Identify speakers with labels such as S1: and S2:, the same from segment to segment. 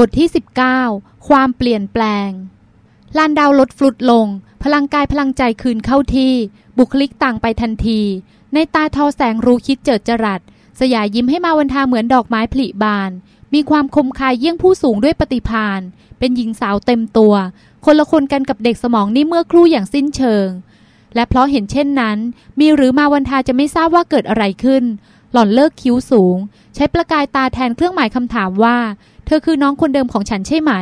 S1: บทที่ 19 ความเปลี่ยนแปลง ลานดาวลดฟลุดลง พลังกายพลังใจคืนเข้าที่ บุคลิกต่างไปทันที ในตาทอแสงรู้คิดเจิดจรัส สยายยิ้มให้มาวันทาเหมือนดอกไม้ผลิบาน มีความคมคายเยี่ยงผู้สูงด้วยปฏิพาน เป็นหญิงสาวเต็มตัว คนละคนกันกับเด็กสมองนี่เมื่อครู่อย่างสิ้นเชิง และเพราะเห็นเช่นนั้น มีหรือมาวันทาจะไม่ทราบว่าเกิดอะไรขึ้น หล่อนเลิกคิ้วสูง ใช้ประกายตาแทนเครื่องหมายคำถามว่า เธอคือน้องคนเดิมของฉันใช่ไหม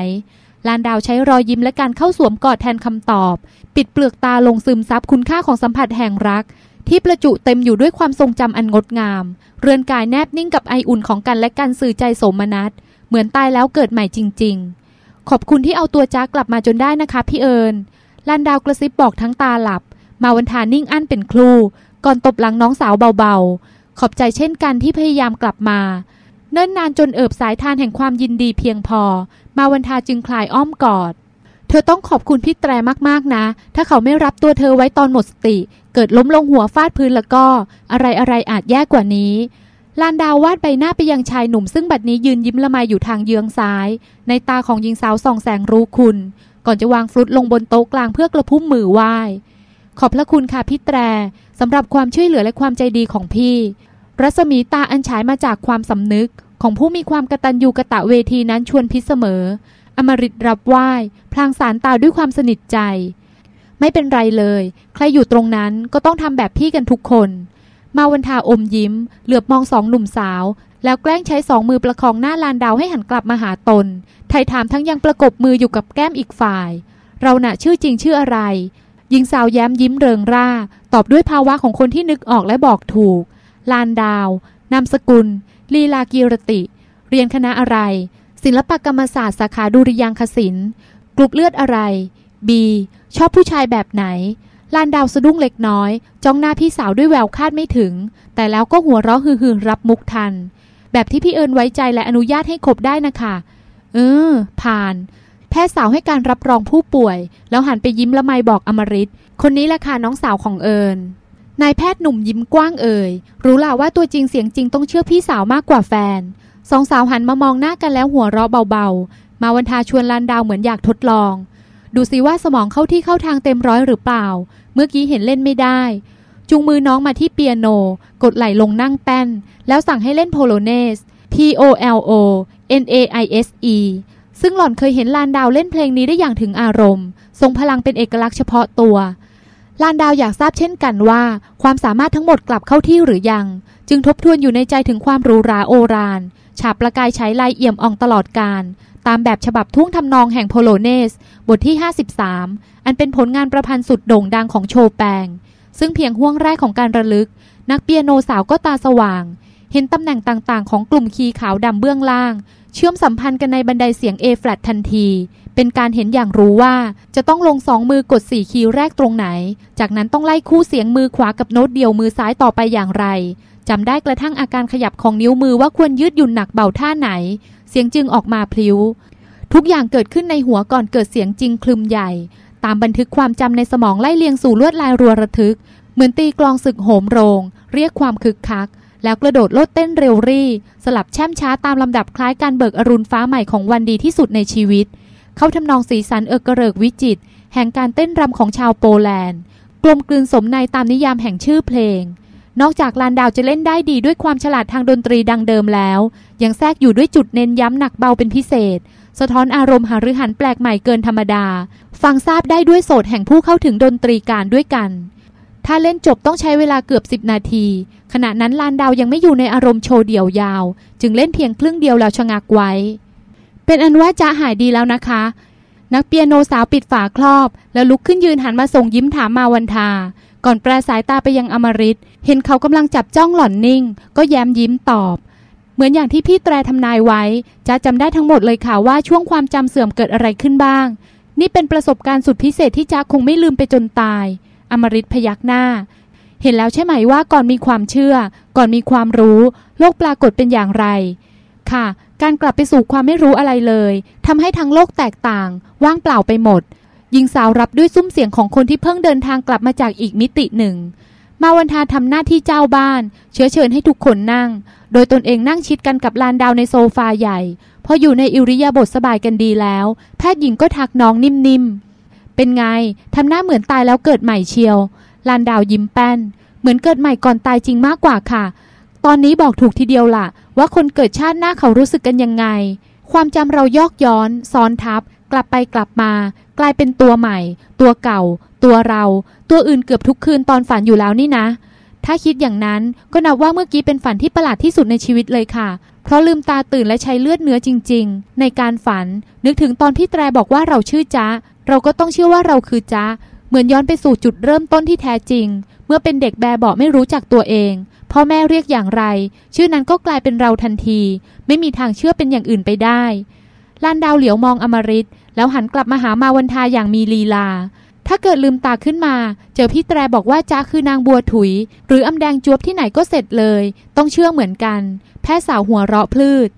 S1: ลานดาวใช้รอยยิ้มและการเข้าสวมกอดแทนคำตอบ ปิดเปลือกตาลงซึมซับคุณค่าของสัมผัสแห่งรัก ที่ประจุเต็มอยู่ด้วยความทรงจำอันงดงาม เรือนกายแนบนิ่งกับไออุ่นของกันและกันสื่อใจโสมนัส เหมือนตายแล้วเกิดใหม่จริง ๆ ขอบคุณที่เอาตัวจ้ากลับมาจนได้นะคะพี่เอิญลานดาวกระซิบบอกทั้งตาหลับ มาวันทานิ่งอั้นเป็นครู ก่อนตบหลังน้องสาวเบาๆ ขอบใจเช่นกันที่พยายามกลับมา เนิ่นนานจนเอิบสายทานแห่งความยินดีเพียงพอ มาวันทาจึงคลายอ้อมกอด เธอต้องขอบคุณพี่แตรมากๆนะ ถ้าเขาไม่รับตัวเธอไว้ตอนหมดสติ เกิดล้มลงหัวฟาดพื้นแล้วก็ อะไรอะไรอาจแย่กว่านี้ลานดาววาดใบหน้าไปยังชายหนุ่มซึ่งบัดนี้ยืนยิ้มละไมอยู่ทางเยื้องซ้าย ในตาของหญิงสาวส่องแสงรู้คุณ ก่อนจะวางฟลุตลงบนโต๊ะกลางเพื่อกระพุ้มมือไหว้ ขอบพระคุณค่ะพี่แตรสำหรับความช่วยเหลือและความใจดีของพี่ รัศมีตาอันฉายมาจากความสำนึก ของผู้มีความกระตันยูกระตะเวทีนั้นชวนพิษเสมอ อมริตรับไหว้พลางสารตาด้วยความสนิทใจ ไม่เป็นไรเลย ใครอยู่ตรงนั้นก็ต้องทำแบบพี่กันทุกคน มาวันทาอมยิ้ม เหลือบมองสองหนุ่มสาว แล้วแกล้งใช้สองมือประคองหน้าลานดาวให้หันกลับมาหาตน ไทยถามทั้งยังประกบมืออยู่กับแก้มอีกฝ่าย เราน่ะชื่อจริงชื่ออะไรหญิงสาวแย้มยิ้มเริงร่า ตอบด้วยภาวะของคนที่นึกออกและบอกถูก ลานดาว นามสกุล ลีลากีรติ เรียนคณะอะไร ศิลปกรรมศาสตร์สาขาดุริยางคศิลป์กลุ่มเลือดอะไร B ชอบผู้ชายแบบไหน ลานดาวสะดุ้งเล็กน้อย จ้องหน้าพี่สาวด้วยแววคาดไม่ถึง แต่แล้วก็หัวเราะฮือๆรับมุกทัน แบบที่พี่เอิญไว้ใจและอนุญาตให้คบได้นะคะเออ ผ่าน แพทย์สาวให้การรับรองผู้ป่วย แล้วหันไปยิ้มละไมบอกอมริตคนนี้แหละค่ะน้องสาวของเอิญ นายแพทย์หนุ่มยิ้มกว้างเอ่ย รู้ล่ะว่าตัวจริงเสียงจริงต้องเชื่อพี่สาวมากกว่าแฟน สองสาวหันมามองหน้ากันแล้วหัวเราะเบาๆ มาวันทาชวนลานดาวเหมือนอยากทดลอง ดูสิว่าสมองเข้าที่เข้าทางเต็มร้อยหรือเปล่า เมื่อกี้เห็นเล่นไม่ได้จูงมือน้องมาที่เปียโน กดไหลลงนั่งแป้น แล้วสั่งให้เล่นโพโลเนส P O L O N A I S E ซึ่งหล่อนเคยเห็นลานดาวเล่นเพลงนี้ได้อย่างถึงอารมณ์ ทรงพลังเป็นเอกลักษณ์เฉพาะตัว ลานดาวอยากทราบเช่นกันว่า ความสามารถทั้งหมดกลับเข้าที่หรือยัง จึงทบทวนอยู่ในใจถึงความรูราโอรานฉาบประกายใช้ลายเอี่ยมอ่องตลอดการ ตามแบบฉบับทุ่งทำนองแห่งโพโลเนส บทที่ 53 อันเป็นผลงานประพันธ์สุดโด่งดังของโชแปง ซึ่งเพียงห่วงแรกของการระลึก นักเปียโนสาวก็ตาสว่าง เห็นตำแหน่งต่างๆ ของกลุ่มคีย์ขาวดำเบื้องล่าง เชื่อมสัมพันธ์กันในบันไดเสียง A flat ทันที เป็นการเห็นอย่างรู้ว่าจะต้องลงสองมือกดสี่คีย์แรกตรงไหน จากนั้นต้องไล่คู่เสียงมือขวากับโน้ตเดียวมือซ้ายต่อไปอย่างไรจำได้กระทั่งอาการขยับของนิ้วมือว่าควรยืดหยุ่นหนักเบาท่าไหน เสียงจึงออกมาพลิ้ว ทุกอย่างเกิดขึ้นในหัวก่อนเกิดเสียงจริงครึ้มใหญ่ ตามบันทึกความจำในสมองไล่เลียงสู่ลวดลายรัวระทึก เหมือนตีกลองศึกโหมโรง เรียกความคึกคัก แล้วกระโดดโลดเต้นเร็วรี่ สลับแช่มช้าตามลำดับคล้ายการเบิกอรุณฟ้าใหม่ของวันดีที่สุดในชีวิต เข้าทำนองสีสันเอิกเกริกวิจิตร แห่งการเต้นรำของชาวโปแลนด์ กลมกลืนสมนัยตามนิยามแห่งชื่อเพลง นอกจากลานดาวจะเล่นได้ดีด้วยความฉลาดทางดนตรีดังเดิมแล้ว ยังแทรกอยู่ด้วยจุดเน้นย้ำหนักเบาเป็นพิเศษ สะท้อนอารมณ์หฤหันแปลกใหม่เกินธรรมดา ฟังทราบได้ด้วยโสดแห่งผู้เข้าถึงดนตรีการด้วยกัน ถ้าเล่นจบต้องใช้เวลาเกือบ 10 นาที ขณะนั้นลานดาวยังไม่อยู่ในอารมณ์โชว์เดี่ยวยาว จึงเล่นเพียงครึ่งเดียวแล้วชะงักไว้ เป็นอันว่าจะหายดีแล้วนะคะ นักเปียโนสาวปิดฝาครอบ แล้วลุกขึ้นยืนหันมาส่งยิ้มถามมาวันทา ก่อนแปรสายตาไปยังอมริตเห็นเขากำลังจับจ้องหล่อนนิ่ง ก็แย้มยิ้มตอบ เหมือนอย่างที่พี่แตรทำนายไว้จะจำได้ทั้งหมดเลยค่ะว่าช่วงความจำเสื่อมเกิดอะไรขึ้นบ้าง นี่เป็นประสบการณ์สุดพิเศษที่จ้าคงไม่ลืมไปจนตาย อมริตพยักหน้า เห็นแล้วใช่ไหมว่าก่อนมีความเชื่อ ก่อนมีความรู้ โลกปรากฏเป็นอย่างไร ค่ะ การกลับไปสู่ความไม่รู้อะไรเลยทำให้ทั้งโลกแตกต่าง ว่างเปล่าไปหมดหญิงสาวรับด้วยซุ้มเสียงของคนที่เพิ่งเดินทางกลับมาจากอีกมิติหนึ่ง มาวันทาทำหน้าที่เจ้าบ้าน เชื้อเชิญให้ทุกคนนั่ง โดยตนเองนั่งชิดกันกับลานดาวในโซฟาใหญ่ พออยู่ในอิริยาบถสบายกันดีแล้ว แพทย์หญิงก็ทักน้องนิ่มๆ เป็นไง ทำหน้าเหมือนตายแล้วเกิดใหม่เชียว ลานดาวยิ้มแป้น เหมือนเกิดใหม่ก่อนตายจริงมากกว่าค่ะ ตอนนี้บอกถูกทีเดียวล่ะ ว่าคนเกิดชาติหน้าเขารู้สึกกันยังไง ความจำเรายอกย้อน ซ้อนทับ กลับไปกลับมา กลายเป็นตัวใหม่ ตัวเก่า ตัวเรา ตัวอื่นเกือบทุกคืนตอนฝันอยู่แล้วนี่นะ ถ้าคิดอย่างนั้นก็นับว่าเมื่อกี้เป็นฝันที่ประหลาดที่สุดในชีวิตเลยค่ะเพราะลืมตาตื่นและใช้เลือดเนื้อจริง ๆ ในการฝัน นึกถึงตอนพี่แตรบอกว่าเราชื่อจ๊ะ เราก็ต้องเชื่อว่าเราคือจ๊ะเหมือนย้อนไปสู่จุดเริ่มต้นที่แท้จริง เมื่อเป็นเด็กแบเบาไม่รู้จักตัวเอง พ่อแม่เรียกอย่างไร ชื่อนั้นก็กลายเป็นเราทันที ไม่มีทางเชื่อเป็นอย่างอื่นไปได้ลานดาวเหลียวมองอมริตแล้วหันกลับมาหามาวันทาอย่างมีลีลา ถ้าเกิดลืมตาขึ้นมา เจอพี่แตรบอกว่าจ้าคือนางบัวถุย หรืออำแดงจวบที่ไหนก็เสร็จเลย ต้องเชื่อเหมือนกัน แพทย์สาวหัวเราะพลืด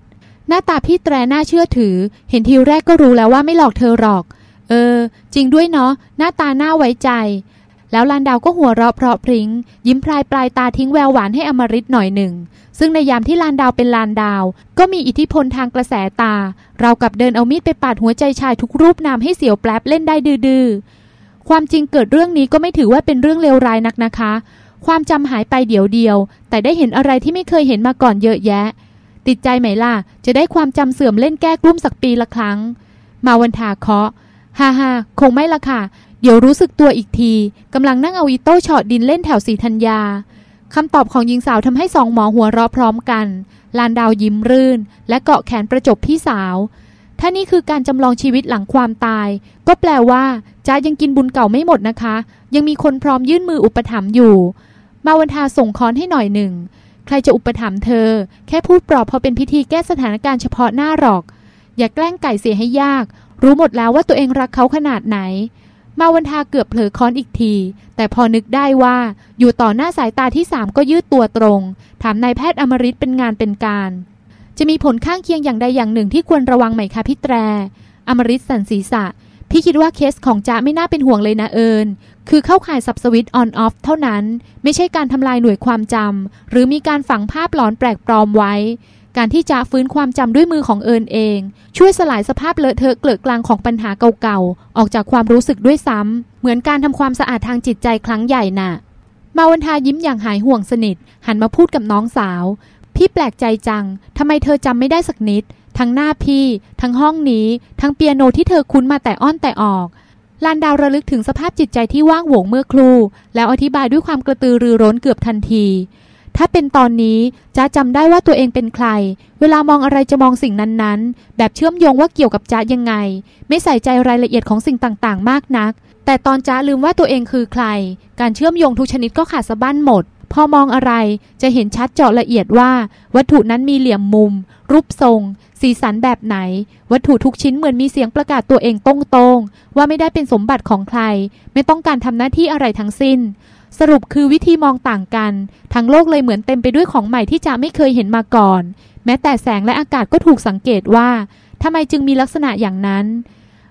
S1: หน้าตาพี่แตรน่าเชื่อถือ เห็นทีแรกก็รู้แล้วว่าไม่หลอกเธอหรอก เออ จริงด้วยเนาะหน้าตาน่าไว้ใจ แล้วลานดาวก็หัวเราะเพราะพริง้ง ยิ้มพลายปลายตาทิ้งแววหวานให้อมริตหน่อยหนึ่ง ซึ่งในยามที่ลานดาวเป็นลานดาว ก็มีอิทธิพลทางกระแสตา เรากับเดินเอามีดไปปาดหัวใจชายทุกรูปนามให้เสียวแปลบเล่นได้ดื้อความจริงเกิดเรื่องนี้ก็ไม่ถือว่าเป็นเรื่องเลวร้ายนักนะคะ ความจำหายไปเดี๋ยวเดียว แต่ได้เห็นอะไรที่ไม่เคยเห็นมาก่อนเยอะแยะ ติดใจไหมล่ะ จะได้ความจำเสื่อมเล่นแก้กลุ้มสักปีละครั้ง มาวันทาเคาะ ฮ่าฮ่าคงไม่ละค่ะ เดี๋ยวรู้สึกตัวอีกทีกำลังนั่งเอาอีโต้ช็อตดินเล่นแถวสีธัญญาคำตอบของหญิงสาวทำให้สองหมอหัวเราะพร้อมกัน ลานดาวยิ้มรื่น และเกาะแขนประจบพี่สาว ถ้านี่คือการจำลองชีวิตหลังความตาย ก็แปลว่าจ้ายังกินบุญเก่าไม่หมดนะคะ ยังมีคนพร้อมยื่นมืออุปถัมภ์อยู่ มาวันทาส่งค้อนให้หน่อยหนึ่ง ใครจะอุปถัมภ์เธอ แค่พูดปลอบพอเป็นพิธีแก้สถานการณ์เฉพาะหน้าหรอก อย่าแกล้งไก่เสียให้ยาก รู้หมดแล้วว่าตัวเองรักเขาขนาดไหน มาวันทาเกือบเผลอค้อนอีกที แต่พอนึกได้ว่าอยู่ต่อหน้าสายตาที่สามก็ยืดตัวตรง ถามนายแพทย์อมริตเป็นงานเป็นการ จะมีผลข้างเคียงอย่างใดอย่างหนึ่งที่ควรระวังไหมคะพี่แตร อมริตสันศีษะ พี่คิดว่าเคสของจ๊ะไม่น่าเป็นห่วงเลยนะเอิญคือเข้าข่ายสับสวิตออนออฟเท่านั้น ไม่ใช่การทำลายหน่วยความจำหรือมีการฝังภาพหลอนแปลกปลอมไว้ การที่จะฟื้นความจำด้วยมือของเอิญเอง ช่วยสลายสภาพเลอะเทอะเกลือกกลางของปัญหาเก่าๆ ออกจากความรู้สึกด้วยซ้ำเหมือนการทำความสะอาดทางจิตใจครั้งใหญ่น่ะ มาวันทายิ้มอย่างหายห่วงสนิท หันมาพูดกับน้องสาว พี่แปลกใจจังทำไมเธอจำไม่ได้สักนิด ทั้งหน้าพี่ ทั้งห้องนี้ ทั้งเปียโนที่เธอคุ้นมาแต่อ้อนแต่ออกลานดาวระลึกถึงสภาพจิตใจที่ว่างโหวงเมื่อครู่ แล้วอธิบายด้วยความกระตือรือร้นเกือบทันที ถ้าเป็นตอนนี้จ้าจำได้ว่าตัวเองเป็นใคร เวลามองอะไรจะมองสิ่งนั้นๆ แบบเชื่อมโยงว่าเกี่ยวกับจ้ายังไง ไม่ใส่ใจรายละเอียดของสิ่งต่างๆ มากนัก แต่ตอนจ้าลืมว่าตัวเองคือใคร การเชื่อมโยงทุกชนิดก็ขาดสะบั้นหมด พอมองอะไรจะเห็นชัดเจาะละเอียดว่า วัตถุนั้นมีเหลี่ยมมุม รูปทรง สีสันแบบไหน วัตถุทุกชิ้นเหมือนมีเสียงประกาศตัวเองตรงๆว่าไม่ได้เป็นสมบัติของใคร ไม่ต้องการทำหน้าที่อะไรทั้งสิ้น สรุปคือวิธีมองต่างกัน ทั้งโลกเลยเหมือนเต็มไปด้วยของใหม่ที่จะไม่เคยเห็นมาก่อน แม้แต่แสงและอากาศก็ถูกสังเกตว่าทำไมจึงมีลักษณะอย่างนั้น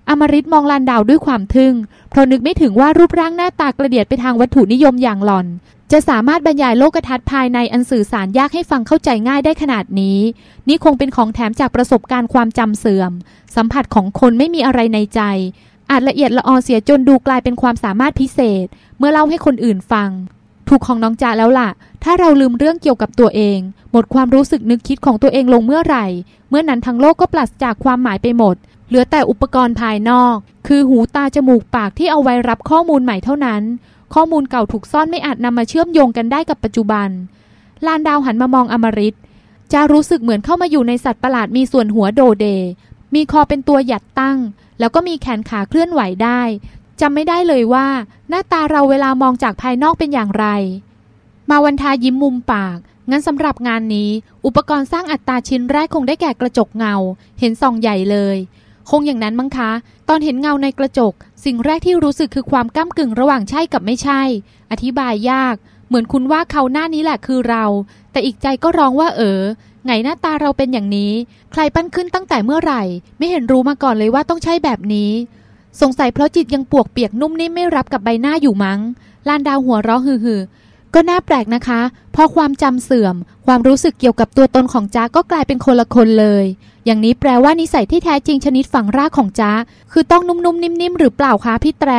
S1: อมริตมองลานดาวด้วยความทึ่ง เพราะนึกไม่ถึงว่ารูปร่างหน้าตากระเดียดไปทางวัตถุนิยมอย่างหล่อน จะสามารถบรรยายโลกทัศน์ภายในอันสื่อสารยากให้ฟังเข้าใจง่ายได้ขนาดนี้ นี่คงเป็นของแถมจากประสบการณ์ความจำเสื่อม สัมผัสของคนไม่มีอะไรในใจ อาจละเอียดละออเสียจนดูกลายเป็นความสามารถพิเศษ เมื่อเล่าให้คนอื่นฟัง ถูกของน้องจ่าแล้วล่ะ ถ้าเราลืมเรื่องเกี่ยวกับตัวเอง หมดความรู้สึกนึกคิดของตัวเองลงเมื่อไหร่ เมื่อนั้นทั้งโลกก็ปราศจากความหมายไปหมด เหลือแต่อุปกรณ์ภายนอก คือหูตาจมูกปากที่เอาไว้รับข้อมูลใหม่เท่านั้น ข้อมูลเก่าถูกซ่อนไม่อาจนำมาเชื่อมโยงกันได้กับปัจจุบัน ลานดาวหันมามองอมริตจะรู้สึกเหมือนเข้ามาอยู่ในสัตว์ประหลาดมีส่วนหัวโดเด มีคอเป็นตัวหยัดตั้ง แล้วก็มีแขนขาเคลื่อนไหวได้จำไม่ได้เลยว่า หน้าตาเราเวลามองจากภายนอกเป็นอย่างไร มาวันทายิ้มมุมปาก งั้นสำหรับงานนี้ อุปกรณ์สร้างอัตราชิ้นแรกคงได้แก่กระจกเงา เห็นส่องใหญ่เลย คงอย่างนั้นมั้งคะ ตอนเห็นเงาในกระจก สิ่งแรกที่รู้สึกคือความก้ากึ่งระหว่างใช่กับไม่ใช่ อธิบายยาก เหมือนคุณว่าเขาหน้านี้แหละคือเรา แต่อีกใจก็ร้องว่าเออ ไงหน้าตาเราเป็นอย่างนี้ ใครปั้นขึ้นตั้งแต่เมื่อไหร่ ไม่เห็นรู้มาก่อนเลยว่าต้องใช่แบบนี้ สงสัยเพราะจิตยังปวกเปียกนุ่มนิ่มไม่รับกับใบหน้าอยู่มั้งลานดาวหัวเราะฮือๆก็น่าแปลกนะคะพอความจำเสื่อม ความรู้สึกเกี่ยวกับตัวตนของจ้าก็กลายเป็นคนละคนเลย อย่างนี้แปลว่านิสัยที่แท้จริงชนิดฝังรากของจ้าคือต้องนุ่มๆนิ่มๆหรือเปล่าคะพี่แตร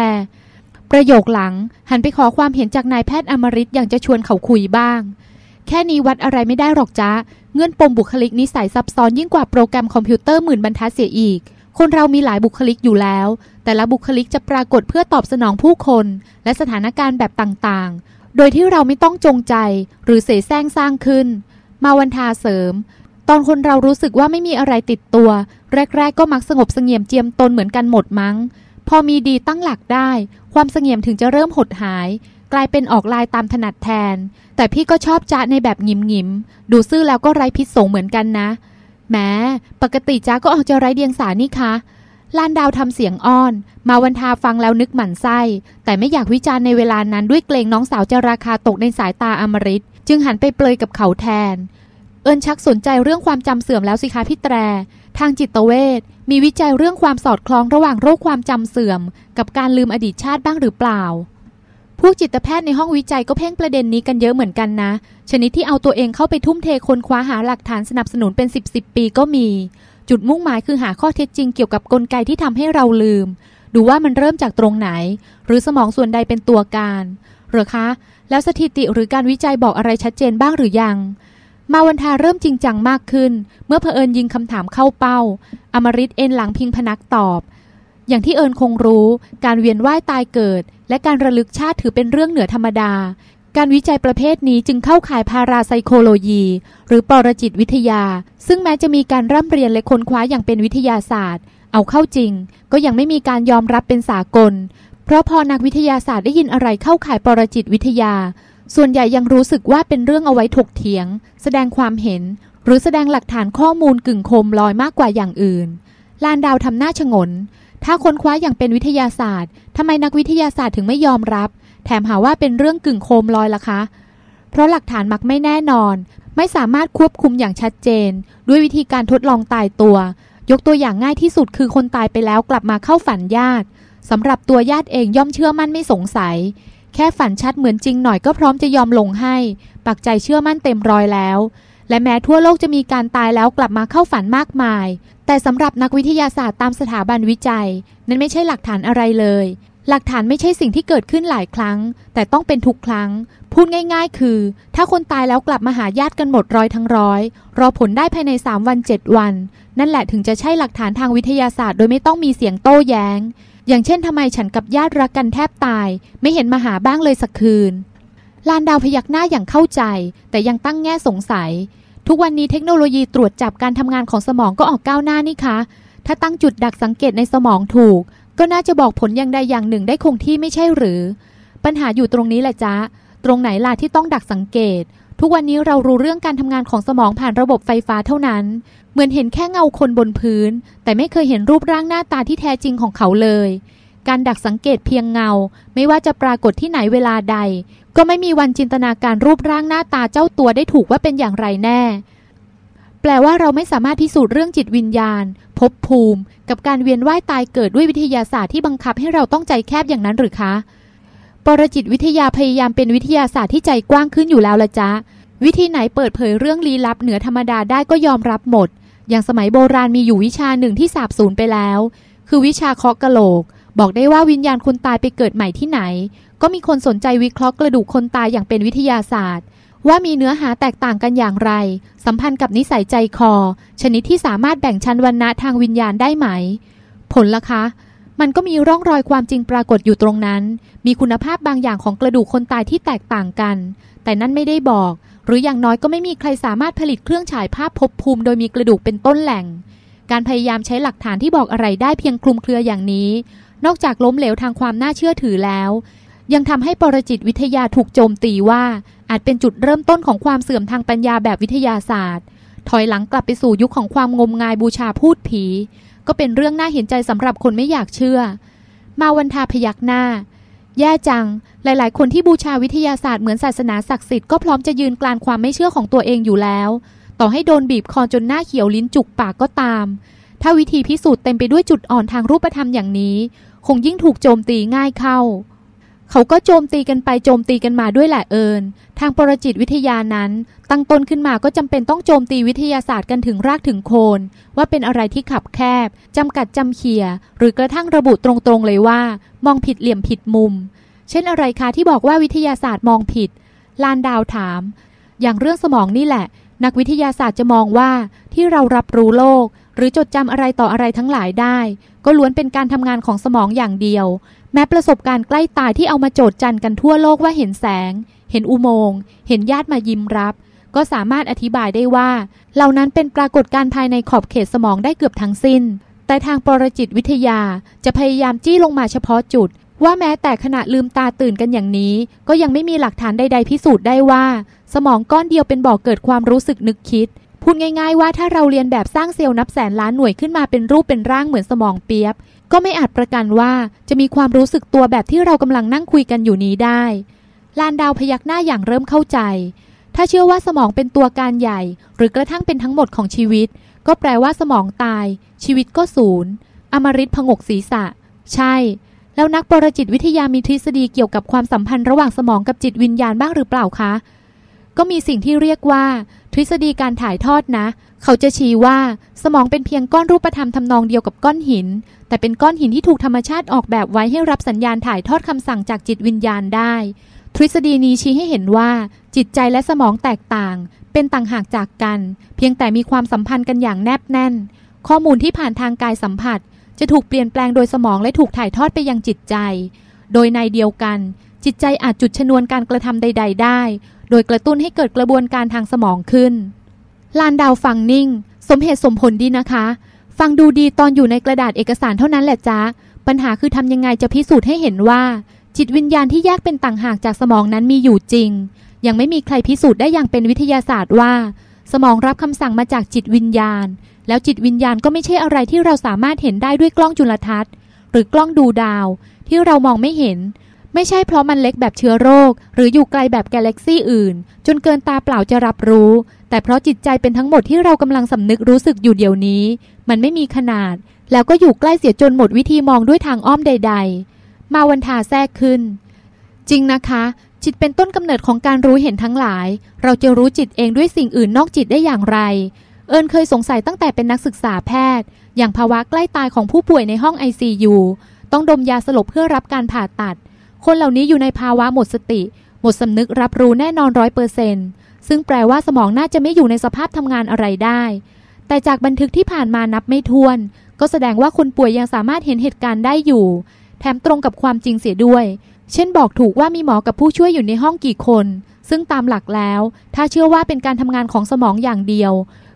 S1: ประโยคหลังหันไปขอความเห็นจากนายแพทย์อมริตอย่างจะชวนเขาคุยบ้าง แค่นี้วัดอะไรไม่ได้หรอกจ้าเงื่อนปมบุคลิกนิสัยซับซ้อนยิ่งกว่าโปรแกรมคอมพิวเตอร์หมื่นบรรทัดเสียอีก คนเรามีหลายบุคลิกอยู่แล้ว แต่ละบุคลิกจะปรากฏเพื่อตอบสนองผู้คน และสถานการณ์แบบต่างๆ โดยที่เราไม่ต้องจงใจ หรือเสแสร้งสร้างขึ้น มาวันทาเสริม ตอนคนเรารู้สึกว่าไม่มีอะไรติดตัว แรก ๆ ก็มักสงบเสงี่ยมเจียมตนเหมือนกันหมดมั้ง พอมีดีตั้งหลักได้ ความเสงี่ยมถึงจะเริ่มหดหาย กลายเป็นออกลายตามถนัดแทน แต่พี่ก็ชอบจ้าในแบบหงิมหงิมดูซื่อแล้วก็ไร้พิษสงเหมือนกันนะ แม้ปกติจ้าก็ออกจะไร้เดียงสานี่คะลานดาวทำเสียงอ้อน มาวันทาฟังแล้วนึกหมันไส้ แต่ไม่อยากวิจารณ์ในเวลานั้นด้วยเกรงน้องสาวจะราคาตกในสายตาอมริตจึงหันไปเปลยกับเขาแทน เอิญชักสนใจเรื่องความจำเสื่อมแล้วสิคะพี่แตร ทางจิตเวชมีวิจัยเรื่องความสอดคล้องระหว่างโรคความจำเสื่อม กับการลืมอดีตชาติบ้างหรือเปล่า พวกจิตแพทย์ในห้องวิจัยก็เพ่งประเด็นนี้กันเยอะเหมือนกันนะ ชนิดที่เอาตัวเองเข้าไปทุ่มเทค้นคว้าหาหลักฐานสนับสนุนเป็นสิบสิบปีก็มี จุดมุ่งหมายคือหาข้อเท็จจริงเกี่ยวกับกลไกที่ทำให้เราลืม ดูว่ามันเริ่มจากตรงไหน หรือสมองส่วนใดเป็นตัวการหรือคะ แล้วสถิติหรือการวิจัยบอกอะไรชัดเจนบ้างหรือยัง มาวันทาเริ่มจริงจังมากขึ้น เมื่อเผอิญยิงคำถามเข้าเป้า อมริตเอ็นหลังพิงพนักตอบ อย่างที่เอิญคงรู้ การเวียนว่ายตายเกิด และการระลึกชาติถือเป็นเรื่องเหนือธรรมดา การวิจัยประเภทนี้จึงเข้าข่ายพาราไซโคโลยี หรือปรจิตวิทยา ซึ่งแม้จะมีการร่ำเรียนและค้นคว้าอย่างเป็นวิทยาศาสตร์ เอาเข้าจริง ก็ยังไม่มีการยอมรับเป็นสากล เพราะพอนักวิทยาศาสตร์ได้ยินอะไรเข้าข่ายปรจิตวิทยา ส่วนใหญ่ยังรู้สึกว่าเป็นเรื่องเอาไว้ถกเถียง แสดงความเห็น หรือแสดงหลักฐานข้อมูลกึ่งโคมลอยมากกว่าอย่างอื่นลานดาวทำหน้าชงน ถ้าค้นคว้าอย่างเป็นวิทยาศาสตร์ทำไมนักวิทยาศาสตร์ถึงไม่ยอมรับ แถมหาว่าเป็นเรื่องกึ่งโคมลอยล่ะคะ เพราะหลักฐานมักไม่แน่นอน ไม่สามารถควบคุมอย่างชัดเจน ด้วยวิธีการทดลองตายตัว ยกตัวอย่างง่ายที่สุดคือคนตายไปแล้วกลับมาเข้าฝันญาติสำหรับตัวญาติเองย่อมเชื่อมั่นไม่สงสัย แค่ฝันชัดเหมือนจริงหน่อยก็พร้อมจะยอมลงให้ ปักใจเชื่อมั่นเต็มร้อยแล้ว และแม้ทั่วโลกจะมีการตายแล้วกลับมาเข้าฝันมากมาย แต่สำหรับนักวิทยาศาสตร์ตามสถาบันวิจัย นั้นไม่ใช่หลักฐานอะไรเลย หลักฐานไม่ใช่สิ่งที่เกิดขึ้นหลายครั้ง แต่ต้องเป็นทุกครั้ง พูดง่าย ๆ คือ ถ้าคนตายแล้วกลับมาหาญาติกันหมดร้อยทั้งร้อย รอผลได้ภายใน 3 วัน 7 วัน นั่นแหละถึงจะใช่หลักฐานทางวิทยาศาสตร์โดยไม่ต้องมีเสียงโต้แย้ง อย่างเช่นทำไมฉันกับญาติรักกันแทบตาย ไม่เห็นมาหาบ้างเลยสักคืนลานดาวพยักหน้าอย่างเข้าใจ แต่ยังตั้งแง่สงสัย ทุกวันนี้เทคโนโลยีตรวจจับการทำงานของสมองก็ออกก้าวหน้านี่คะถ้าตั้งจุดดักสังเกตในสมองถูก ก็น่าจะบอกผลอย่างใดอย่างหนึ่งได้คงที่ไม่ใช่หรือ ปัญหาอยู่ตรงนี้แหละจ๊ะตรงไหนล่ะที่ต้องดักสังเกต ทุกวันนี้เรารู้เรื่องการทำงานของสมองผ่านระบบไฟฟ้าเท่านั้น เหมือนเห็นแค่เงาคนบนพื้น แต่ไม่เคยเห็นรูปร่างหน้าตาที่แท้จริงของเขาเลย การดักสังเกตเพียงเงา ไม่ว่าจะปรากฏที่ไหนเวลาใด ก็ไม่มีวันจินตนาการรูปร่างหน้าตาเจ้าตัวได้ถูกว่าเป็นอย่างไรแน่ แปลว่าเราไม่สามารถพิสูจน์เรื่องจิตวิญญาณภพภูมิ กับการเวียนว่ายตายเกิดด้วยวิทยาศาสตร์ที่บังคับให้เราต้องใจแคบอย่างนั้นหรือคะปรจิตวิทยาพยายามเป็นวิทยาศาสตร์ที่ใจกว้างขึ้นอยู่แล้วละจ๊ะวิธีไหนเปิดเผยเรื่องลี้ลับเหนือธรรมดาได้ก็ยอมรับหมด อย่างสมัยโบราณมีอยู่วิชาหนึ่งที่สาบสูญไปแล้ว คือวิชาเคาะกะโหลก บอกได้ว่าวิญญาณคนตายไปเกิดใหม่ที่ไหน ก็มีคนสนใจวิเคราะห์กระดูกคนตายอย่างเป็นวิทยาศาสตร์ ว่ามีเนื้อหาแตกต่างกันอย่างไร สัมพันธ์กับนิสัยใจคอ ชนิดที่สามารถแบ่งชั้นวรรณะทางวิญญาณได้ไหม ผลล่ะคะ มันก็มีร่องรอยความจริงปรากฏอยู่ตรงนั้น มีคุณภาพบางอย่างของกระดูกคนตายที่แตกต่างกัน แต่นั่นไม่ได้บอก หรืออย่างน้อยก็ไม่มีใครสามารถผลิตเครื่องฉายภาพภพภูมิ โดยมีกระดูกเป็นต้นแหล่ง การพยายามใช้หลักฐานที่บอกอะไรได้เพียงคลุมเครืออย่างนี้ นอกจากล้มเหลวทางความน่าเชื่อถือแล้ว ยังทำให้ปรจิตวิทยาถูกโจมตีว่า อาจเป็นจุดเริ่มต้นของความเสื่อมทางปัญญาแบบวิทยาศาสตร์ ถอยหลังกลับไปสู่ยุคของความงมงายบูชาพูดผี ก็เป็นเรื่องน่าเห็นใจสำหรับคนไม่อยากเชื่อ มาวันทาพยักหน้า แย่จัง หลาย ๆ คนที่บูชาวิทยาศาสตร์เหมือนศาสนาศักดิ์สิทธิ์ก็พร้อมจะยืนกลานความไม่เชื่อของตัวเองอยู่แล้ว ต่อให้โดนบีบคอจนหน้าเขียวลิ้นจุกปากก็ตามถ้าวิธีพิสูจน์เต็มไปด้วยจุดอ่อนทางรูปธรรมอย่างนี้ คงยิ่งถูกโจมตีง่ายเข้า เขาก็โจมตีกันไปโจมตีกันมาด้วยแหละเอิญทางปรจิตวิทยานั้น ตั้งต้นขึ้นมาก็จำเป็นต้องโจมตีวิทยาศาสตร์กันถึงรากถึงโคน ว่าเป็นอะไรที่คับแคบจำกัดจำเขี่ย หรือกระทั่งระบุตรงๆเลยว่า มองผิดเหลี่ยมผิดมุม เช่นอะไรคะที่บอกว่าวิทยาศาสตร์มองผิด ลานดาวถาม อย่างเรื่องสมองนี่แหละ นักวิทยาศาสตร์จะมองว่าที่เรารับรู้โลก หรือจดจำอะไรต่ออะไรทั้งหลายได้ ก็ล้วนเป็นการทำงานของสมองอย่างเดียว แม้ประสบการณ์ใกล้ตายที่เอามาโจษจันกันทั่วโลกว่าเห็นแสง เห็นอุโมงค์เห็นญาติมายิ้มรับ ก็สามารถอธิบายได้ว่า เหล่านั้นเป็นปรากฏการณ์ภายในขอบเขตสมองได้เกือบทั้งสิ้น แต่ทางปรจิตวิทยาจะพยายามจี้ลงมาเฉพาะจุด ว่าแม้แต่ขณะลืมตาตื่นกันอย่างนี้ ก็ยังไม่มีหลักฐานใดๆพิสูจน์ได้ว่า สมองก้อนเดียวเป็นบ่อกเกิดความรู้สึกนึกคิด พูดง่าย ๆ ว่าถ้าเราเรียนแบบสร้างเซลล์นับแสนล้านหน่วยขึ้นมาเป็นรูปเป็นร่างเหมือนสมองเปียบ ก็ไม่อาจประกันว่าจะมีความรู้สึกตัวแบบที่เรากำลังนั่งคุยกันอยู่นี้ได้ลานดาวพยักหน้าอย่างเริ่มเข้าใจ ถ้าเชื่อว่าสมองเป็นตัวการใหญ่ หรือกระทั่งเป็นทั้งหมดของชีวิต ก็แปลว่าสมองตาย ชีวิตก็ศูนย์อมริตพงกศีรษะ ใช่ แล้วนักปรจิตวิทยามีทฤษฎีเกี่ยวกับความสัมพันธ์ระหว่างสมองกับจิตวิญญาณบ้างหรือเปล่าคะ ก็มีสิ่งที่เรียกว่า ทฤษฎีการถ่ายทอดนะ เขาจะชี้ว่าสมองเป็นเพียงก้อนรูปธรรมทำนองเดียวกับก้อนหิน แต่เป็นก้อนหินที่ถูกธรรมชาติออกแบบไว้ให้รับสัญญาณถ่ายทอดคำสั่งจากจิตวิญญาณได้ ทฤษฎีนี้ชี้ให้เห็นว่า จิตใจและสมองแตกต่าง เป็นต่างหากจากกัน เพียงแต่มีความสัมพันธ์กันอย่างแนบแน่น ข้อมูลที่ผ่านทางกายสัมผัส จะถูกเปลี่ยนแปลงโดยสมองและถูกถ่ายทอดไปยังจิตใจ โดยในเดียวกันจิตใจอาจจุดชนวนการกระทำใด ๆ ได้ โดยกระตุ้นให้เกิดกระบวนการทางสมองขึ้น ลานดาวฟังนิ่ง สมเหตุสมผลดีนะคะ ฟังดูดีตอนอยู่ในกระดาษเอกสารเท่านั้นแหละจ๊ะปัญหาคือทำยังไงจะพิสูจน์ให้เห็นว่า จิตวิญญาณที่แยกเป็นต่างหากจากสมองนั้นมีอยู่จริง ยังไม่มีใครพิสูจน์ได้อย่างเป็นวิทยาศาสตร์ว่า สมองรับคำสั่งมาจากจิตวิญญาณ แล้วจิตวิญญาณก็ไม่ใช่อะไรที่เราสามารถเห็นได้ด้วยกล้องจุลทรรศน์ หรือกล้องดูดาวที่เรามองไม่เห็น ไม่ใช่เพราะมันเล็กแบบเชื้อโรค หรืออยู่ไกลแบบกาแล็กซี่อื่น จนเกินตาเปล่าจะรับรู้ แต่เพราะจิตใจเป็นทั้งหมดที่เรากำลังสำนึกรู้สึกอยู่เดี๋ยวนี้ มันไม่มีขนาด แล้วก็อยู่ใกล้เสียจนหมดวิธีมองด้วยทางอ้อมใด ๆ มาวันทาแทรกขึ้น จริงนะคะ จิตเป็นต้นกำเนิดของการรู้เห็นทั้งหลาย เราจะรู้จิตเองด้วยสิ่งอื่นนอกจิตได้อย่างไร เอิญเคยสงสัยตั้งแต่เป็นนักศึกษาแพทย์ อย่างภาวะใกล้ตายของผู้ป่วยในห้อง ICU ต้องดมยาสลบเพื่อรับการผ่าตัด คนเหล่านี้อยู่ในภาวะหมดสติ หมดสำนึกรับรู้แน่นอนร้อยเปอร์เซนซึ่งแปลว่าสมองน่าจะไม่อยู่ในสภาพทำงานอะไรได้ แต่จากบันทึกที่ผ่านมานับไม่ถ้วน ก็แสดงว่าคนป่วยยังสามารถเห็นเหตุการณ์ได้อยู่ แถมตรงกับความจริงเสียด้วย เช่นบอกถูกว่ามีหมอกับผู้ช่วยอยู่ในห้องกี่คน ซึ่งตามหลักแล้ว ถ้าเชื่อว่าเป็นการทำงานของสมองอย่างเดียว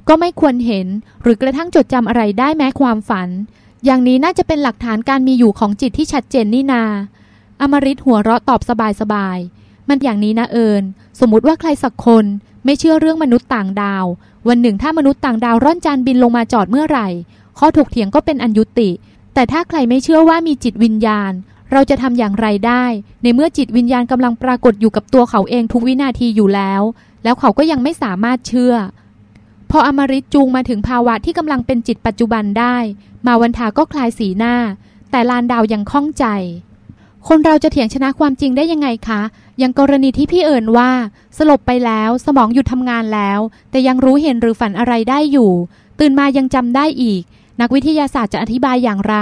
S1: ก็ไม่ควรเห็น หรือกระทั่งจดจำอะไรได้แม้ความฝัน อย่างนี้น่าจะเป็นหลักฐานการมีอยู่ของจิตที่ชัดเจนนี่นา อมริตหัวเราะตอบสบายๆ มันอย่างนี้นะเอิญสมมติว่าใครสักคนไม่เชื่อเรื่องมนุษย์ต่างดาว วันหนึ่งถ้ามนุษย์ต่างดาวร่อนจานบินลงมาจอดเมื่อไหร่ ข้อถกเถียงก็เป็นอันยุติ แต่ถ้าใครไม่เชื่อว่ามีจิตวิญญาณ เราจะทำอย่างไรได้ ในเมื่อจิตวิญญาณกำลังปรากฏอยู่กับตัวเขาเองทุกวินาทีอยู่แล้ว แล้วเขาก็ยังไม่สามารถเชื่อ พออมริตจูงมาถึงภาวะที่กำลังเป็นจิตปัจจุบันได้ มาวันทาก็คลายสีหน้า แต่ลานดาวยังข้องใจ คนเราจะเถียงชนะความจริงได้ยังไงคะ อย่างกรณีที่พี่เอิญว่า สลบไปแล้วสมองหยุดทำงานแล้ว แต่ยังรู้เห็นหรือฝันอะไรได้อยู่ ตื่นมายังจำได้อีก นักวิทยาศาสตร์จะอธิบายอย่างไร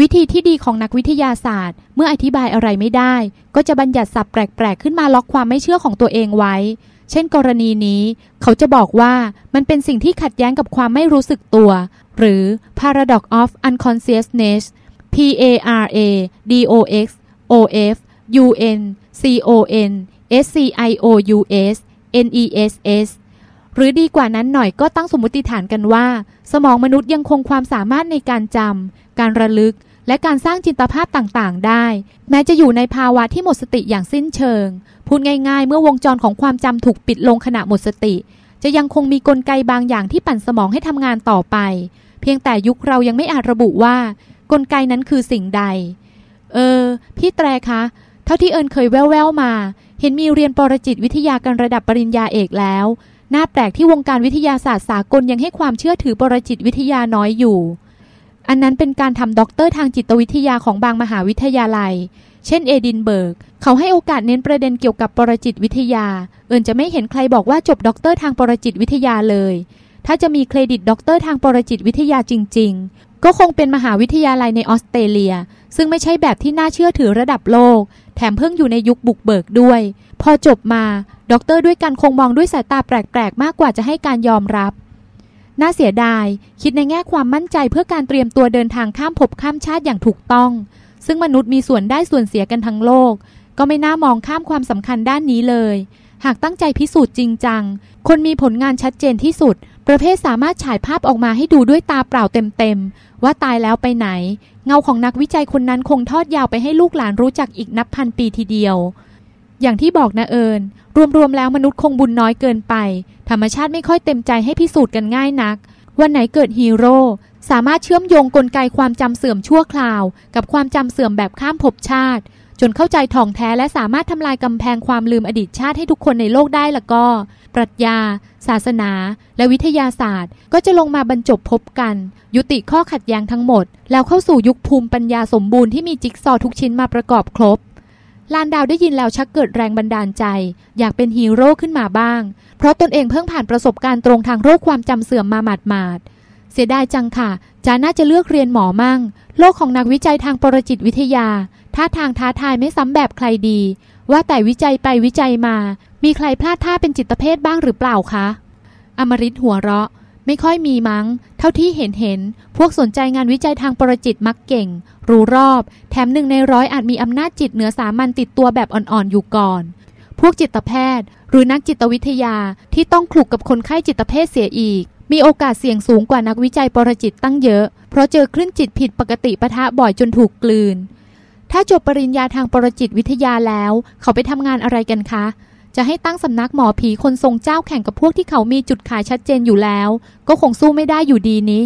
S1: วิธีที่ดีของนักวิทยาศาสตร์ เมื่ออธิบายอะไรไม่ได้ ก็จะบัญญัติศัพท์แปลกๆขึ้นมาล็อกความไม่เชื่อของตัวเองไว้ เช่น กรณีนี้ เขาจะบอกว่ามันเป็นสิ่งที่ขัดแย้งกับความไม่รู้สึกตัว หรือ paradox of unconsciousness P A R A D O X O F U N C O N S C I O U S N E S S หรือดีกว่านั้นหน่อยก็ตั้งสมมติฐานกันว่า สมองมนุษย์ยังคงความสามารถในการจำการระลึก และการสร้างจินตภาพต่างๆ ได้ แม้จะอยู่ในภาวะที่หมดสติอย่างสิ้นเชิง พูดง่ายๆ เมื่อวงจรของความจำถูกปิดลงขณะหมดสติ จะยังคงมีกลไกบางอย่างที่ปั่นสมองให้ทำงานต่อไป เพียงแต่ยุคเรายังไม่อาจระบุว่า กลไกนั้นคือสิ่งใด เออ พี่แตรคะ เท่าที่เอิญเคยแว่วๆมา เห็นมีเรียนปรจิตวิทยากันระดับปริญญาเอกแล้ว น่าแปลกที่วงการวิทยาศาสตร์สากลยังให้ความเชื่อถือปรจิตวิทยาน้อยอยู่ อันนั้นเป็นการทำด็อกเตอร์ทางจิตวิทยาของบางมหาวิทยาลัย เช่นเอดินเบิร์ก เขาให้โอกาสเน้นประเด็นเกี่ยวกับปรจิตวิทยา เอิญจะไม่เห็นใครบอกว่าจบด็อกเตอร์ทางปรจิตวิทยาเลยถ้าจะมีเครดิตด็อกเตอร์ทางปรจิตวิทยาจริง ก็คงเป็นมหาวิทยาลัยในออสเตรเลีย ซึ่งไม่ใช่แบบที่น่าเชื่อถือระดับโลก แถมเพิ่งอยู่ในยุคบุกเบิกด้วย พอจบมาด็อกเตอร์ด้วยกันคงมองด้วยสายตาแปลกๆ มากกว่าจะให้การยอมรับ น่าเสียดาย คิดในแง่ความมั่นใจเพื่อการเตรียมตัวเดินทางข้ามภพข้ามชาติอย่างถูกต้อง ซึ่งมนุษย์มีส่วนได้ส่วนเสียกันทั้งโลก ก็ไม่น่ามองข้ามความสำคัญด้านนี้เลย หากตั้งใจพิสูจน์จริงจัง คนมีผลงานชัดเจนที่สุด ประเภทสามารถฉายภาพออกมาให้ดูด้วยตาเปล่าเต็มๆ ว่าตายแล้วไปไหน เงาของนักวิจัยคนนั้นคงทอดยาวไปให้ลูกหลานรู้จักอีกนับพันปีทีเดียว อย่างที่บอกนะเอิญรวมๆแล้วมนุษย์คงบุญน้อยเกินไป ธรรมชาติไม่ค่อยเต็มใจให้พิสูจน์กันง่ายนัก วันไหนเกิดฮีโร่สามารถเชื่อมโยงกลไกความจำเสื่อมชั่วคราว กับความจำเสื่อมแบบข้ามภพชาติ จนเข้าใจท่องแท้และสามารถทำลายกำแพงความลืมอดีตชาติให้ทุกคนในโลกได้ละก็ ปรัชญา ศาสนา และวิทยาศาสตร์ ก็จะลงมาบรรจบพบกัน ยุติข้อขัดแย้งทั้งหมด แล้วเข้าสู่ยุคภูมิปัญญาสมบูรณ์ที่มีจิ๊กซอทุกชิ้นมาประกอบครบลานดาวได้ยินแล้วชักเกิดแรงบันดาลใจ อยากเป็นฮีโร่ขึ้นมาบ้าง เพราะตนเองเพิ่งผ่านประสบการณ์ตรงทางโรคความจำเสื่อมมาหมาดๆเสียดายจังค่ะจาน่าจะเลือกเรียนหมอมั่ง โลกของนักวิจัยทางปรจิตวิทยา ท่าทางท้าทายไม่ซ้ำแบบใครดี ว่าแต่วิจัยไปวิจัยมา มีใครพลาดท่าเป็นจิตเภทบ้างหรือเปล่าคะ อมริตหัวเราะ ไม่ค่อยมีมั้ง เท่าที่เห็นเห็น พวกสนใจงานวิจัยทางปรจิตมักเก่ง รู้รอบ แถมหนึ่งในร้อยอาจมีอำนาจจิตเหนือสามัญติดตัวแบบอ่อนๆอยู่ก่อน พวกจิตแพทย์ หรือนักจิตวิทยาที่ต้องคลุกกับคนไข้จิตเภทเสียอีกมีโอกาสเสี่ยงสูงกว่านักวิจัยปรจิตตั้งเยอะ เพราะเจอคลื่นจิตผิดปกติปะทะบ่อยจนถูกกลืน ถ้าจบปริญญาทางปรจิตวิทยาแล้ว เขาไปทำงานอะไรกันคะ จะให้ตั้งสำนักหมอผีคนทรงเจ้าแข่งกับพวกที่เขามีจุดขายชัดเจนอยู่แล้ว ก็คงสู้ไม่ได้อยู่ดีนี้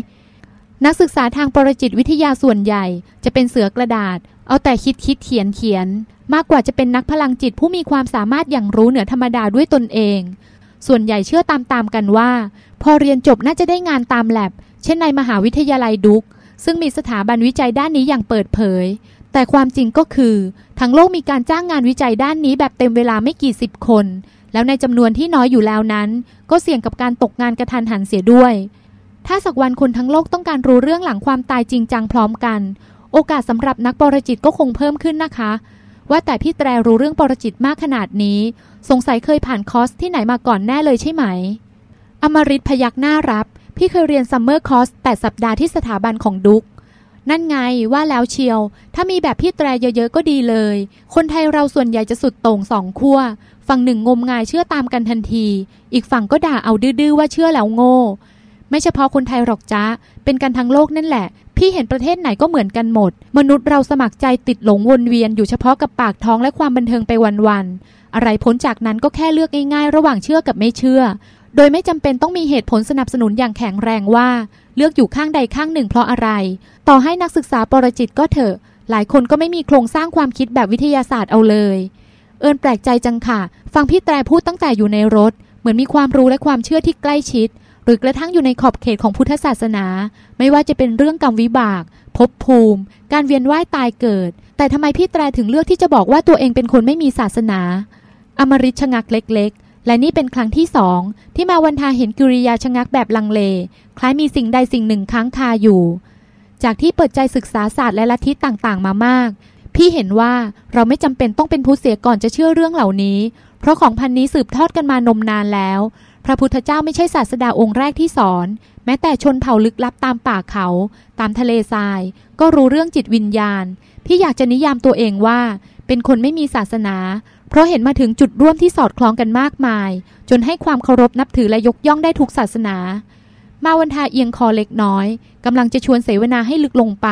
S1: นักศึกษาทางปรจิตวิทยาส่วนใหญ่ จะเป็นเสือกระดาษ เอาแต่คิดคิดเขียนเขียน มากกว่าจะเป็นนักพลังจิตผู้มีความสามารถอย่างรู้เหนือธรรมดาด้วยตนเอง ส่วนใหญ่เชื่อตามๆกันว่า พอเรียนจบน่าจะได้งานตามแลบเช่นในมหาวิทยาลัยดุกซึ่งมีสถาบันวิจัยด้านนี้อย่างเปิดเผย แต่ความจริงก็คือ ทั้งโลกมีการจ้างงานวิจัยด้านนี้แบบเต็มเวลาไม่กี่สิบคน แล้วในจำนวนที่น้อยอยู่แล้วนั้น ก็เสี่ยงกับการตกงานกระทันหันเสียด้วย ถ้าสักวันคนทั้งโลกต้องการรู้เรื่องหลังความตายจริงจังพร้อมกัน โอกาสสำหรับนักปรจิตก็คงเพิ่มขึ้นนะคะ ว่าแต่พี่แตรรู้เรื่องปรจิตมากขนาดนี้ สงสัยเคยผ่านคอร์สที่ไหนมาก่อนแน่เลยใช่ไหม อมริตพยักหน้ารับ พี่เคยเรียน summer course แปดสัปดาห์ที่สถาบันของดุ๊ก นั่นไงว่าแล้วเชียว ถ้ามีแบบพี่แตรเยอะๆก็ดีเลย คนไทยเราส่วนใหญ่จะสุดโต่งสองขั้ว ฝั่งหนึ่งงมงายเชื่อตามกันทันที อีกฝั่งก็ด่าเอาดื้อๆว่าเชื่อแล้วโง่ ไม่เฉพาะคนไทยหรอกจ้าเป็นกันทั้งโลกนั่นแหละ พี่เห็นประเทศไหนก็เหมือนกันหมด มนุษย์เราสมัครใจติดหลงวนเวียนอยู่เฉพาะกับปากท้องและความบันเทิงไปวันๆอะไรพ้นจากนั้นก็แค่เลือกง่ายๆ ระหว่างเชื่อกับไม่เชื่อ โดยไม่จำเป็นต้องมีเหตุผลสนับสนุนอย่างแข็งแรงว่า เลือกอยู่ข้างใดข้างหนึ่งเพราะอะไร ต่อให้นักศึกษาปรจิตก็เถอะ หลายคนก็ไม่มีโครงสร้างความคิดแบบวิทยาศาสตร์เอาเลย เอิญแปลกใจจังค่ะ ฟังพี่แตรพูดตั้งแต่อยู่ในรถ เหมือนมีความรู้และความเชื่อที่ใกล้ชิด หรือกระทั่งอยู่ในขอบเขตของพุทธศาสนา ไม่ว่าจะเป็นเรื่องกรรมวิบากภพภูมิ การเวียนว่ายตายเกิด แต่ทำไมพี่แตรถึงเลือกที่จะบอกว่าตัวเองเป็นคนไม่มีศาสนา อมริชชะงักเล็กๆ และนี่เป็นครั้งที่สองที่มาวันทาเห็นกิริยาชะงักแบบลังเล คล้ายมีสิ่งใดสิ่งหนึ่งค้างคาอยู่ จากที่เปิดใจศึกษาศาสตร์และลัทธิต่างๆ มามาก พี่เห็นว่าเราไม่จำเป็นต้องเป็นผู้เสียก่อนจะเชื่อเรื่องเหล่านี้ เพราะของพันนี้สืบทอดกันมานมนานแล้ว พระพุทธเจ้าไม่ใช่ศาสดาองค์แรกที่สอน แม้แต่ชนเผ่าลึกลับตามป่าเขา ตามทะเลทราย ก็รู้เรื่องจิตวิญญาณ พี่อยากจะนิยามตัวเองว่า เป็นคนไม่มีศาสนา เพราะเห็นมาถึงจุดร่วมที่สอดคล้องกันมากมาย จนให้ความเคารพนับถือและยกย่องได้ทุกศาสนา มาวันทาเอียงคอเล็กน้อยกำลังจะชวนเสวนาให้ลึกลงไป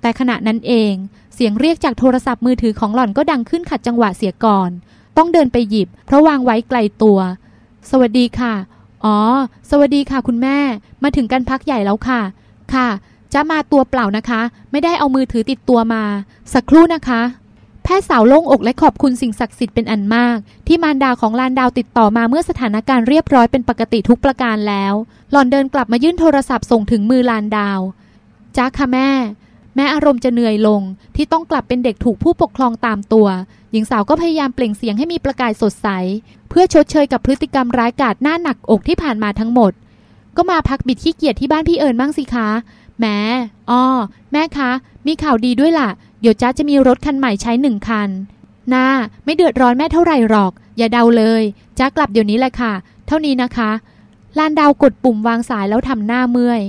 S1: แต่ขณะนั้นเองเสียงเรียกจากโทรศัพท์มือถือของหล่อนก็ดังขึ้นขัดจังหวะเสียก่อน ต้องเดินไปหยิบ เพราะวางไว้ไกลตัว สวัสดีค่ะ อ๋อ สวัสดีค่ะคุณแม่ มาถึงกันพักใหญ่แล้วค่ะ ค่ะ จะมาตัวเปล่านะคะ ไม่ได้เอามือถือติดตัวมา สักครู่นะคะ แพทย์สาวโล่งอกและขอบคุณสิ่งศักดิ์สิทธิ์เป็นอันมาก ที่มารดาของลานดาวติดต่อมาเมื่อสถานการณ์เรียบร้อยเป็นปกติทุกประการแล้ว หล่อนเดินกลับมายื่นโทรศัพท์ส่งถึงมือลานดาวจ้าค่ะแม่ แม้อารมณ์จะเหนื่อยลง ที่ต้องกลับเป็นเด็กถูกผู้ปกครองตามตัว หญิงสาวก็พยายามเปล่งเสียงให้มีประกายสดใส เพื่อชดเชยกับพฤติกรรมร้ายกาจหน้าหนักอกที่ผ่านมาทั้งหมด ก็มาพักบิดขี้เกียจที่บ้านพี่เอิญบ้างสิคะแหมอ้อแม่คะ มีข่าวดีด้วยล่ะ เดี๋ยวจ้าจะมีรถคันใหม่ใช้หนึ่งคันนาไม่เดือดร้อนแม่เท่าไหร่หรอก อย่าเดาเลยจ้ากลับเดี๋ยวนี้แหละค่ะ เท่านี้นะคะ ลานดาวกดปุ่มวางสายแล้วทำหน้าเมื่อย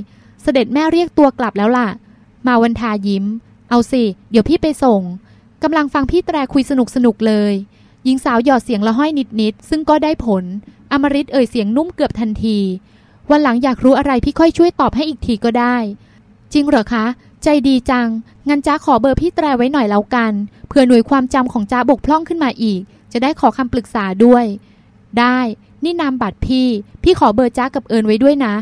S1: เสด็จแม่เรียกตัวกลับแล้วล่ะ มาวันทายิ้ม เอาสิ เดี๋ยวพี่ไปส่งกำลังฟังพี่แตรคุยสนุกสนุกเลย หญิงสาวหยอดเสียงละห้อยนิดๆซึ่งก็ได้ผล อมริตเอ่ยเสียงนุ่มเกือบทันที วันหลังอยากรู้อะไรพี่ค่อยช่วยตอบให้อีกทีก็ได้ จริงเหรอคะ ใจดีจัง งั้นจ้าขอเบอร์พี่แตรไว้หน่อยแล้วกัน เผื่อหน่วยความจำของจ้าบกพร่องขึ้นมาอีก จะได้ขอคำปรึกษาด้วย ได้ นี่นามบัตรพี่ พี่ขอเบอร์จ้ากับเอิญไว้ด้วยนะ